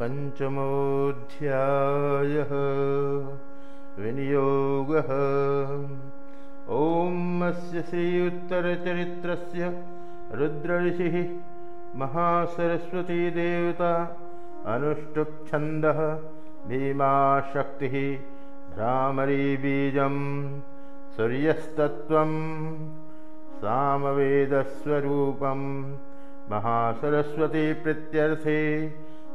पञ्चमोऽध्यायः विनियोगः। ॐ अस्य उत्तरचरित्रस्य रुद्रऋषिः महासरस्वतीदेवता अनुष्टुप्छन्दः भीमाशक्तिः भ्रामरीबीजं सूर्यस्तत्त्वं सामवेदस्वरूपं महासरस्वतीप्रीत्यर्थे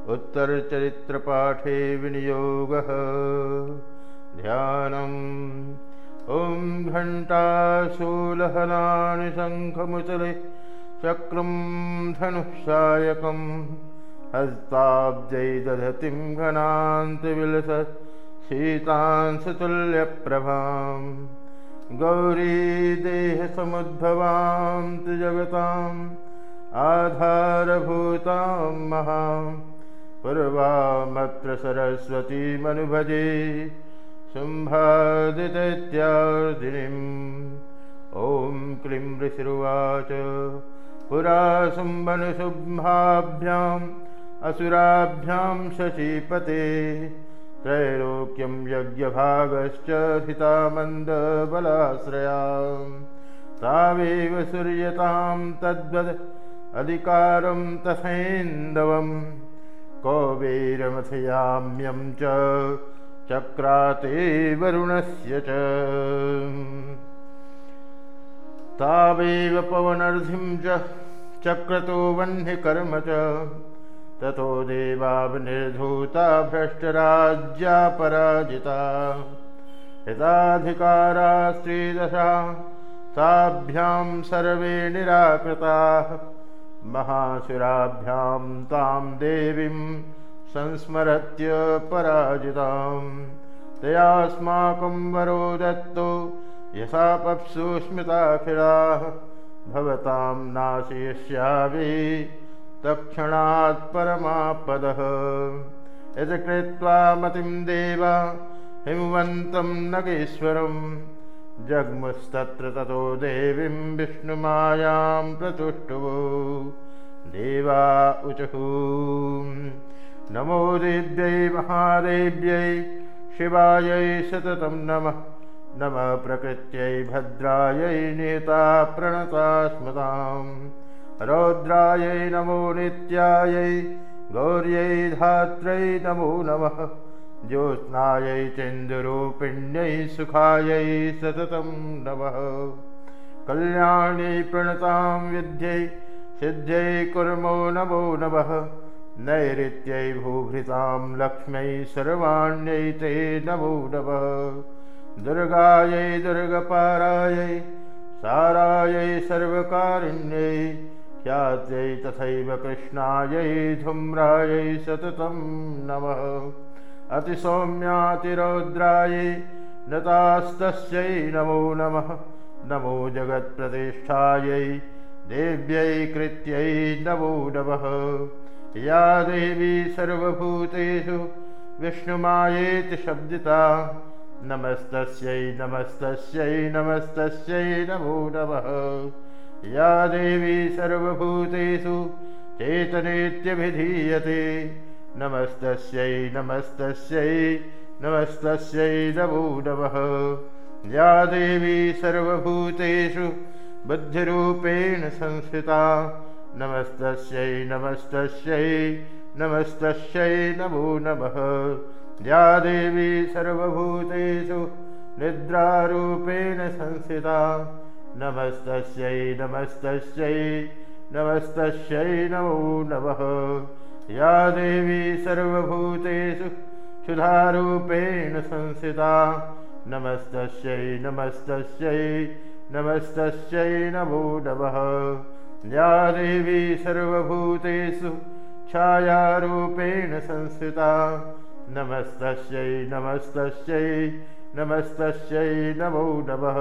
उत्तरचरित्रपाठे विनियोगः। ध्यानम्। ॐ घण्टाशूलहनानि शङ्खमुचले चक्रं धनुःसायकं हस्ताब्जै दधतिं घनान्तविलस शीतांशतुल्यप्रभां गौरीदेहसमुद्भवां तु जगताम्। आधारभूतां महां पूर्वामत्र सरस्वतीमनुभजे शुम्भादिदैत्यार्दिनीम्। ॐ क्लीं ऋषिरुवाच। पुरा शुम्भनुशुम्भाभ्याम् असुराभ्यां शचीपते त्रैलोक्यं यज्ञभागश्च हिता मन्दबलाश्रयाम् तावेव सूर्यतां तद्वद् अधिकारं तथैन्दवं कौबेरमथयाम्यं च चक्राते वरुणस्य च। तावेव पवनर्धिं च चक्रतो वह्निकर्म च। ततो देवावनिर्धूता भ्रष्टराज्या पराजिता हिताधिकारा स्त्रीदशा ताभ्यां सर्वे निराकृताः महासुराभ्यां तां देवीं संस्मरत्य पराजितां तयास्माकं वरो दत्तो यशापप्सु स्मृताखिलाः भवतां नाशयिष्यामि तत्क्षणात् परमापदः। यत् कृत्वा मतिं देव हिमवन्तं नगेश्वरं जग्मुस्तत्र ततो देवीं विष्णुमायां प्रतुष्टुवो देवा उचुः। नमो देव्यै महादेव्यै शिवायै सततं नमः। नमः प्रकृत्यै भद्रायै नेता प्रणता स्मतां रौद्रायै नमो नित्यायै गौर्यै धात्रै नमो नमः। ज्योत्स्नायै चेन्दुरूपिण्यै सुखायै सततं नमः। कल्याण्यै प्रणतां विद्यै सिद्ध्यै कुर्मो नमो नमः। नैऋत्यै भूभृतां लक्ष्म्यै सर्वाण्यै ते नमो नमः। दुर्गायै दुर्गपारायै सारायै सर्वकारिण्यै ख्यात्यै तथैव कृष्णायै धूम्रायै सततं नमः। अतिसौम्यातिरौद्रायै नतास्तस्यै नमो नमः। नमो जगत्प्रतिष्ठायै देव्यै कृत्यै नमो नमः। या देवी सर्वभूतेषु विष्णुमायेति शब्दिता। नमस्तस्यै नमस्तस्यै नमस्तस्यै नमो नमः। या देवी सर्वभूतेषु चेतनेत्यभिधीयते। नमस्तस्यै नमस्तस्यै नमस्तस्यै नमो नमः। या देवी सर्वभूतेषु बुद्धिरूपेण संस्थिता। नमस्तस्यै नमस्तस्यै नमस्तस्यै नमो नमः। या देवी सर्वभूतेषु निद्रारूपेण संस्थिता। नमस्तस्यै नमस्तस्यै नमस्तस्यै नमो नमः। या देवी सर्वभूतेषु क्षुधारूपेण संस्थिता। नमस्तस्यै नमस्तस्यै नमस्तस्यै नमो नमः। या देवी सर्वभूतेषु छायारूपेण संस्थिता। नमस्तस्यै नमस्तस्यै नमस्तस्यै नमो नमः।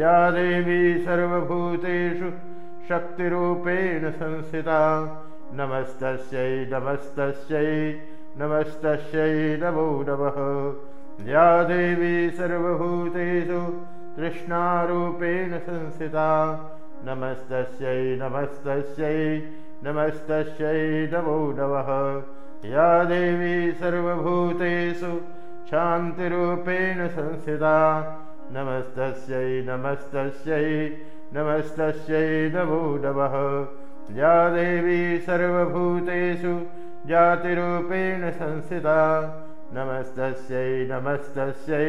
या देवी सर्वभूतेषु शक्तिरूपेण संस्थिता। नमस्तस्यै नमस्तस्यै नमस्तस्यै नमो नमः। या देवी सर्वभूतेषु तृष्णारूपेण संस्थिता नमस्तस्यै नमस्तस्यै नमस्तस्यै नमो नमः। या देवी सर्वभूतेषु शान्तिरूपेण संस्थिता नमस्तस्यै नमस्तस्यै नमस्तस्यै नमो नमः। या देवी सर्वभूतेषु जातिरूपेण संस्थिता नमस्तस्यै नमस्तस्यै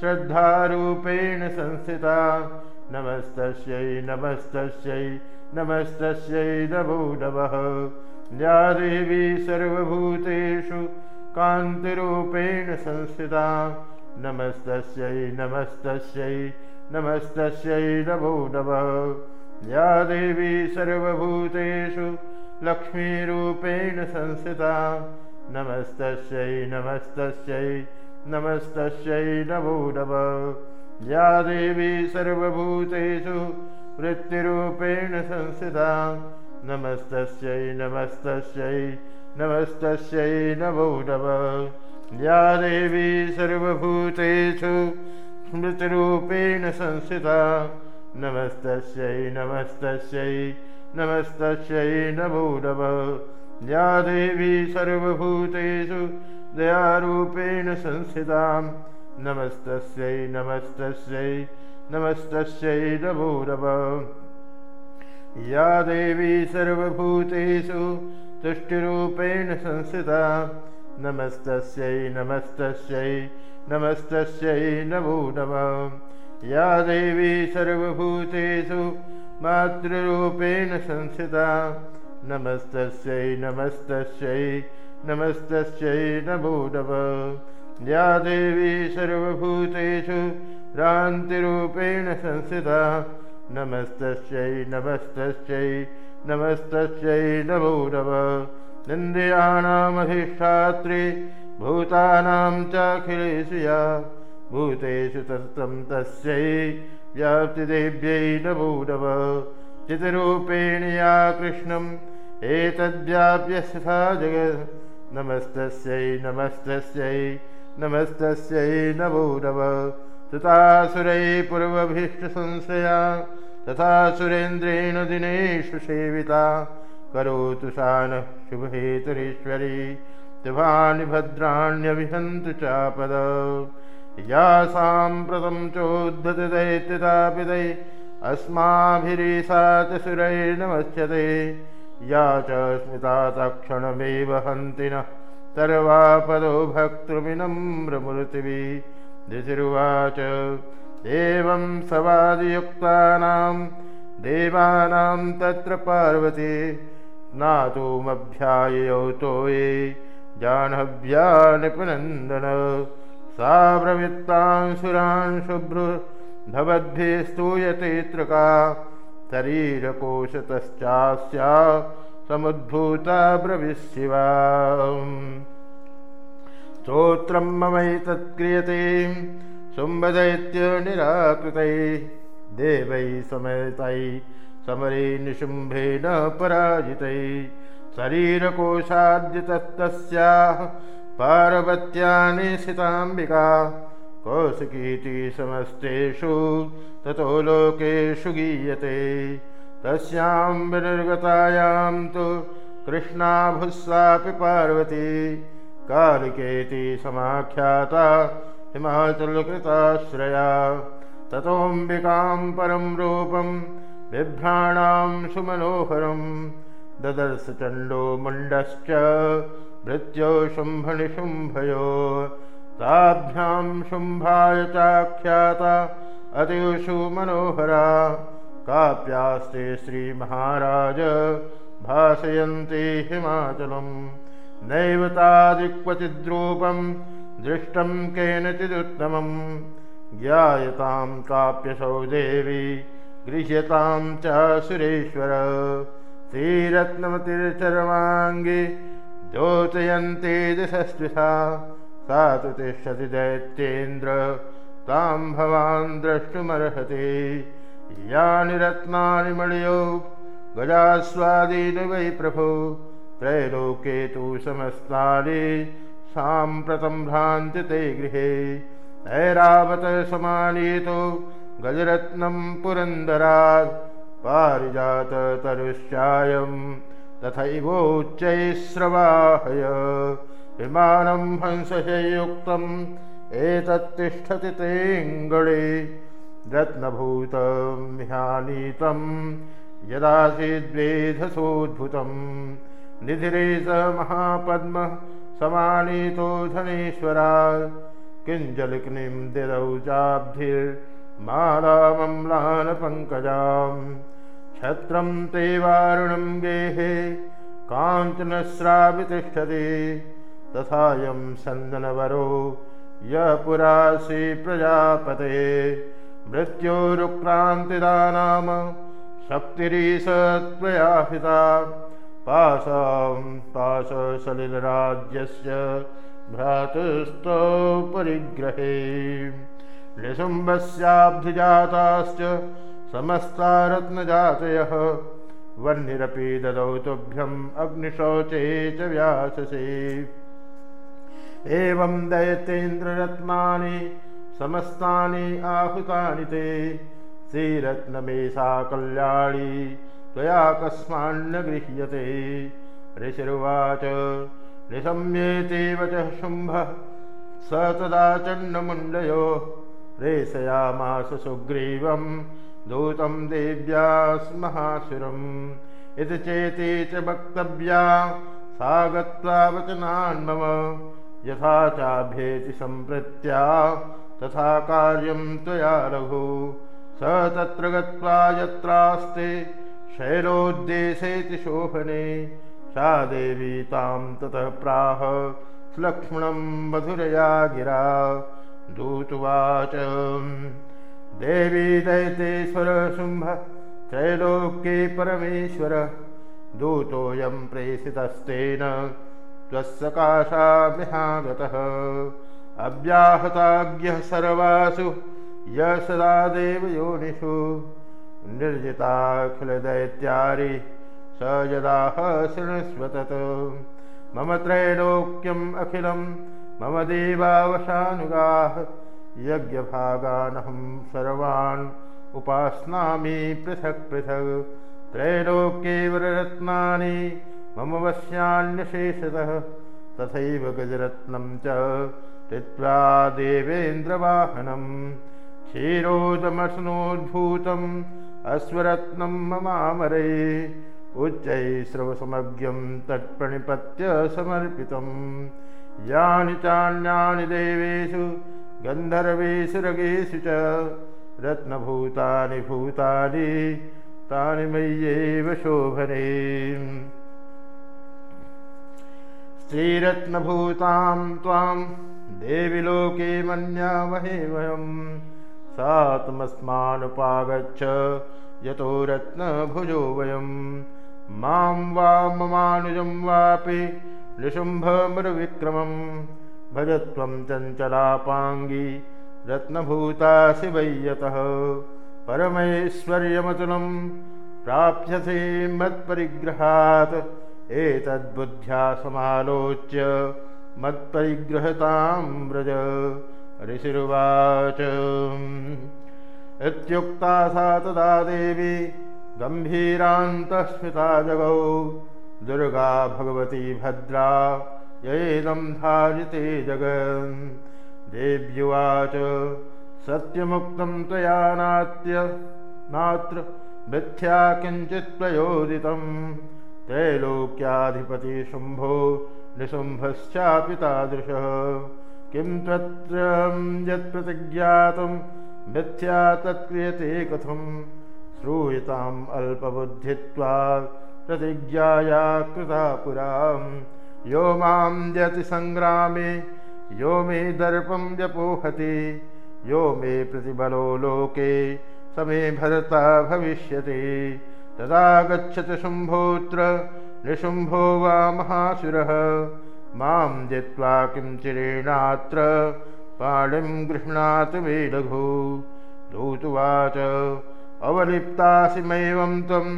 श्रद्धारूपेण संस्थिता। नमस्तस्यै नमस्तस्यै नमस्तस्यै नमो नमः। या देवी सर्वभूतेषु कान्तिरूपेण संस्थिता। नमस्तस्यै नमस्तस्यै नमस्तस्यै नमो नमः। या देवी सर्वभूतेषु लक्ष्मीरूपेण संस्थिता। नमस्तस्यै नमस्तस्यै नमस्तस्यै नमो नमः या देवी सर्वभूतेषु वृत्तिरूपेण संस्थिता। नमस्तस्यै नमस्तस्यै नमस्तस्यै नमो नमः या देवी सर्वभूतेषु स्मृतिरूपेण संस्थिता। नमस्तस्यै नमस्तस्यै नमस्तस्यै नमो नमः या देवी सर्वभूतेषु दयारूपेण संस्थिता नमस्तस्यै नमस्तस्यै नमस्तस्यै नमो नमः। या देवी सर्वभूतेषु तुष्टिरूपेण संस्थिता नमस्तस्यै नमस्तस्यै नमस्तस्यै नमो नमः। या देवी सर्वभूतेषु मातृरूपेण संस्थिता नमस्तस्यै नमस्तस्यै नमस्तस्यै नमो नमः या देवी सर्वभूतेषु भ्रान्तिरूपेण संस्थिता। नमस्तस्यै नमस्तस्यै नमस्तस्यै नमो नमः इन्द्रियाणामधिष्ठात्रि भूतानां चाखिलेषु या भूतेषु तत्तं तस्यै व्याप्तिदेव्यै नमो नमः चितरूपेण या कृष्णम् एतद्व्याप्यस्था जगत् नमस्तस्यै नमस्तस्यै नमस्तस्यै नमो नमः। तथासुरै पूर्वभीष्टसंशया तथा सुरेन्द्रेण दिनेषु सेविता। करोतु सा नः शुभहेतुरीश्वरी शुभानि भद्राण्यभिहन्तु चापद। या साम्प्रतं चोद्धतदैत्यतापिदै अस्माभिरीसा च सुरैर्नमस्यते या च स्मिता तक्षणमेव हन्ति नः। सर्वापदो भक्तृविनम्रमूर्तिभिः ऋषिरुवाच एवं सवादियुक्तानां देवानां तत्र पार्वती स्नातुमभ्याययौ तो ये जाह्नव्या निपुनन्दन। सा प्रवृत्तांसुरान् शुभ्रु भवद्भिः स्तूयते तृका शरीरकोशतश्चास्या समुद्भूता ब्रविशिवा स्तोत्रं ममैतत्क्रियते शुम्भदैत्यनिराकृतै देवै समेतै समरे निशुम्भेन पराजितै शरीरकोशाद्यतस्तस्याः पार्वत्यानि सिताम्बिका कौशिकीति समस्तेषु ततो लोकेषु गीयते। तस्यां विनिर्गतायां तु कृष्णाभुस्सापि पार्वती। कालिकेति समाख्याता हिमाचलकृताश्रया। ततोऽम्बिकां परं रूपं बिभ्राणां सुमनोहरं। ददर्श चण्डो मुण्डश्च भृत्यो शुम्भनिशुम्भयो ताभ्यां शुम्भाय चाख्याता। अतिषु मनोहरा। काप्यास्ते श्रीमहाराज भासयन्ति हिमाचलम्। नैव तादिक्वचिद्रूपं दृष्टं केनचिदुत्तमं ज्ञायतां काप्यसौ देवी गृह्यतां च सुरेश्वर। श्रीरत्नमतिर्चर्वाङ्गे। द्योतयन्ति दिशस्विषा सा तु तिष्ठति दैत्येन्द्र तां भवान् द्रष्टुमर्हति। यानि रत्नानि मणियो गजास्वादीनि वै प्रभो। त्रैलोके तु समस्तानि साम्प्रतं भ्रान्ति ते गृहे। ऐरावत समानीतो गजरत्नं पुरन्दरात्। पारिजाततरुश्चायम् तथैवोच्चैश्रवाहय विमानं हंसशयुक्तम् एतत्तिष्ठति तेऽङ्गणे रत्नभूतं ह्यानीतं यदासीद्वेधसोद्भुतं। निधिरे स महापद्मः समानीतो धनेश्वरा। किञ्जलिग्निं दिदौ चाब्धिर्मालामम्लानपङ्कजाम् छत्रं ते वारुणं गेहे काञ्चनस्रावितिष्ठति तथायं सन्दनवरो। य पुरासि प्रजापते। मृत्योरुक्रान्तिदा नाम शक्तिरीश त्वया हिता पाशां पाशसलिलराज्यस्य भ्रातुस्तौ परिग्रहे। निशुम्भस्याब्धिजाताश्च समस्ता रत्नजातयः वह्निरपि ददौ तुभ्यम् अग्निशौचे च व्याससे एवं दैतेन्द्ररत्नानि समस्तानि आहुतानि ते। श्रीरत्नमेषा कल्याणी त्वया कस्मान्न गृह्यते ऋषिरुवाच निशम्येति वचः शुम्भः स तदा चण्डमुण्डयो प्रेषयामास सुग्रीवम् दूतं देव्या स्महासुरम् इति चेति च वक्तव्या सा गत्वा वचनान्मम यथा चाभ्येति सम्प्रत्या तथा कार्यं त्वया रघु स तत्र गत्वा यत्रास्ते शैलोद्देशेति शोभने सा देवी तां ततः प्राह लक्ष्मणं मधुरया गिरा। दूतुवाच देवी दैतेश्वर शुम्भ त्रैलोक्ये परमेश्वर दूतोऽयं प्रेषितस्तेन त्वत्सकाशामिहागतः अव्याहताज्ञः सर्वासु य सदा देवयोनिषु। निर्जिताखिलदैत्यारि स यदाह शृणस्वतत् मम त्रैलोक्यम् अखिलं मम देवावशानुगाः। यज्ञभागानहं सर्वान् उपास्नामि पृथक् पृथक्। त्रैलोक्ये वररत्नानि मम वश्यान्यशेषतः तथैव गजरत्नं च चित्वा देवेन्द्रवाहनं क्षीरोदमश्नोद्भूतम् अश्वरत्नं ममामरे उच्चैः तत्प्रणिपत्य समर्पितं। यानि चान्यानि देवेषु गन्धर्वेषु रगेषु च रत्नभूतानि भूतानि तानि मय्येव शोभने श्रीरत्नभूतां त्वां देवि लोके मन्यामहे वयं। सात्मस्मानुपागच्छ यतो रत्नभुजो वयं। मां वा ममानुजं वापि निशुम्भमृविक्रमं भजत्वं चञ्चलापाङ्गी रत्नभूता शिवय्यतः परमैश्वर्यमतुलं प्राप्यसे मत्परिग्रहात् एतद्बुद्ध्या समालोच्य मत्परिग्रहतां व्रज ऋषिरुवाच। इत्युक्ता सा तदा देवी गम्भीरान्तस्मिता जगौ। दुर्गा भगवती भद्रा येदं धारिते जगन्। देव्युवाच सत्यमुक्तं त्वया नात्य नात्र मिथ्या किञ्चित् प्रयोदितं त्रैलोक्याधिपति शुम्भो निशुम्भश्चापि तादृशः किं तत्र यत्प्रतिज्ञातं मिथ्या तत्क्रियते कथं? श्रूयताम् अल्पबुद्धित्वा प्रतिज्ञाया कृता पुरा। यो मां यतिसङ्ग्रामे यो मे दर्पं व्यपोहति यो मे प्रतिबलो लोके समे भरता भविष्यति तदा गच्छति शुम्भोऽत्र निशुम्भो वा महासुरः मां जित्वा किं चिरेणात्र पाणिं गृह्णातु मे लघु दूतुवाच अवलिप्तासिमैवं त्वं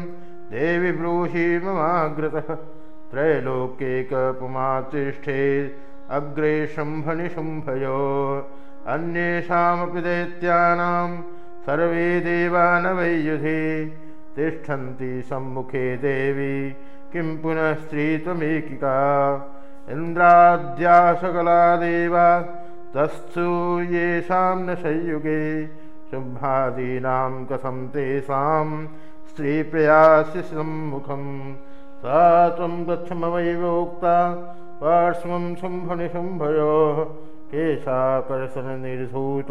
देवि ब्रूहि ममाग्रतः त्रैलोक्यैकपुमातिष्ठे अग्रे शुम्भनिशुम्भयो। अन्येषामपि दैत्यानां सर्वे देवानवैयुधे तिष्ठन्ति सम्मुखे देवी। किं पुनः स्त्रीत्वमेकिका? इन्द्राद्या सकला देवा तस्थु येषां न संयुगे। शुम्भादीनां कथं तेषां स्त्रीप्रयासि सम्मुखं सा त्वं गच्छमवैवोक्ता पार्श्वं शुम्भनिशुम्भयोः केशाकर्षणनिर्धूत।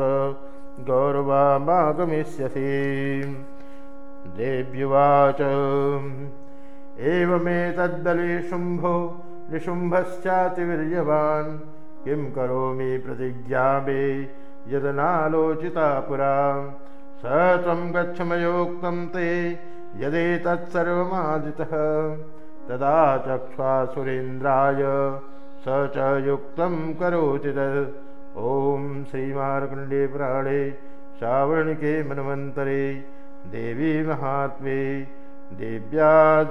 गौरवामागमिष्यसि देव्युवाच। एवमेतद्दले शुम्भो निशुम्भश्चातिवीर्यवान्। किं करोमि प्रतिज्ञा मे यदनालोचिता पुरा। स त्वं गच्छमयोक्तं ते यदेतत्सर्वमादितः। तदा चक्ष्वा सुरेन्द्राय स च युक्तं करोति तत् ॐ श्रीमार्कण्डे पुराणे श्रावणिके मन्वन्तरे देवी महात्मे देव्या